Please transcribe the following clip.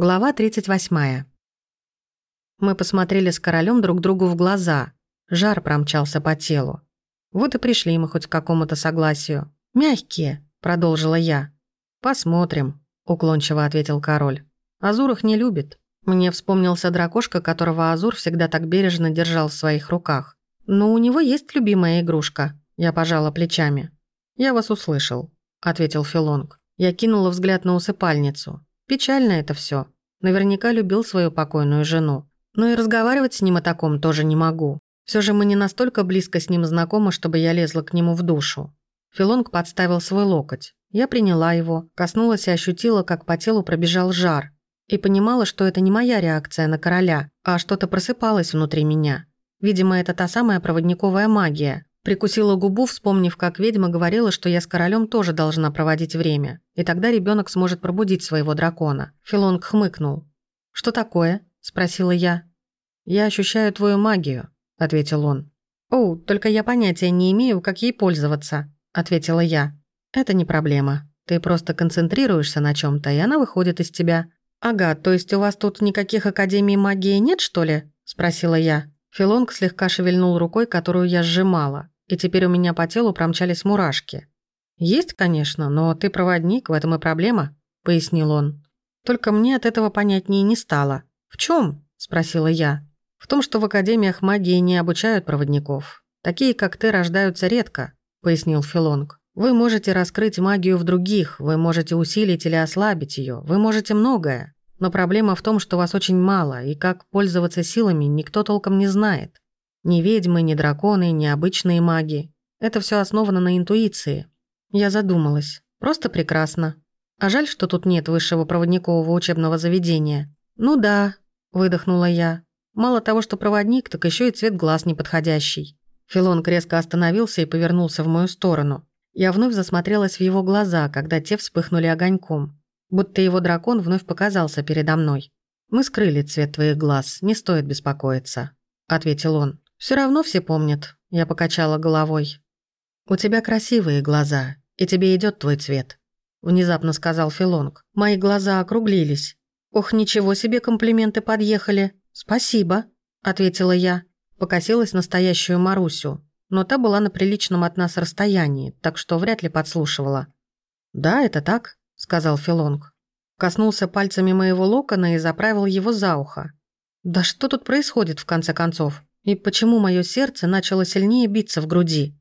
Глава 38. Мы посмотрели с королем друг другу в глаза. Жар промчался по телу. Вот и пришли мы хоть к какому-то согласию. «Мягкие», — продолжила я. «Посмотрим», — уклончиво ответил король. «Азур их не любит». Мне вспомнился дракошка, которого Азур всегда так бережно держал в своих руках. «Но у него есть любимая игрушка», — я пожала плечами. «Я вас услышал», — ответил Филонг. Я кинула взгляд на усыпальницу. Печально это все. Наверняка любил свою покойную жену. Но и разговаривать с ним о таком тоже не могу. Все же мы не настолько близко с ним знакомы, чтобы я лезла к нему в душу. Филонг подставил свой локоть. Я приняла его, коснулась и ощутила, как по телу пробежал жар. И понимала, что это не моя реакция на короля, а что-то просыпалось внутри меня. Видимо, это та самая проводниковая магия, Прикусила губу, вспомнив, как ведьма говорила, что я с королем тоже должна проводить время, и тогда ребенок сможет пробудить своего дракона. Филонг хмыкнул. «Что такое?» – спросила я. «Я ощущаю твою магию», – ответил он. «О, только я понятия не имею, как ей пользоваться», – ответила я. «Это не проблема. Ты просто концентрируешься на чем то и она выходит из тебя». «Ага, то есть у вас тут никаких академий магии нет, что ли?» – спросила я. Филонг слегка шевельнул рукой, которую я сжимала и теперь у меня по телу промчались мурашки. «Есть, конечно, но ты проводник, в этом и проблема», — пояснил он. «Только мне от этого понятнее не стало». «В чем? спросила я. «В том, что в академиях магии не обучают проводников. Такие, как ты, рождаются редко», — пояснил Филонг. «Вы можете раскрыть магию в других, вы можете усилить или ослабить ее, вы можете многое. Но проблема в том, что вас очень мало, и как пользоваться силами никто толком не знает. Ни ведьмы, ни драконы, ни обычные маги. Это все основано на интуиции. Я задумалась. Просто прекрасно. А жаль, что тут нет высшего проводникового учебного заведения. Ну да, выдохнула я. Мало того, что проводник, так еще и цвет глаз неподходящий. Филон резко остановился и повернулся в мою сторону. Я вновь засмотрелась в его глаза, когда те вспыхнули огоньком. Будто его дракон вновь показался передо мной. «Мы скрыли цвет твоих глаз, не стоит беспокоиться», — ответил он. Все равно все помнят», — я покачала головой. «У тебя красивые глаза, и тебе идет твой цвет», — внезапно сказал Филонг. Мои глаза округлились. «Ох, ничего себе комплименты подъехали. Спасибо», — ответила я. Покосилась настоящую Марусю, но та была на приличном от нас расстоянии, так что вряд ли подслушивала. «Да, это так», — сказал Филонг. Коснулся пальцами моего локона и заправил его за ухо. «Да что тут происходит, в конце концов?» И почему мое сердце начало сильнее биться в груди?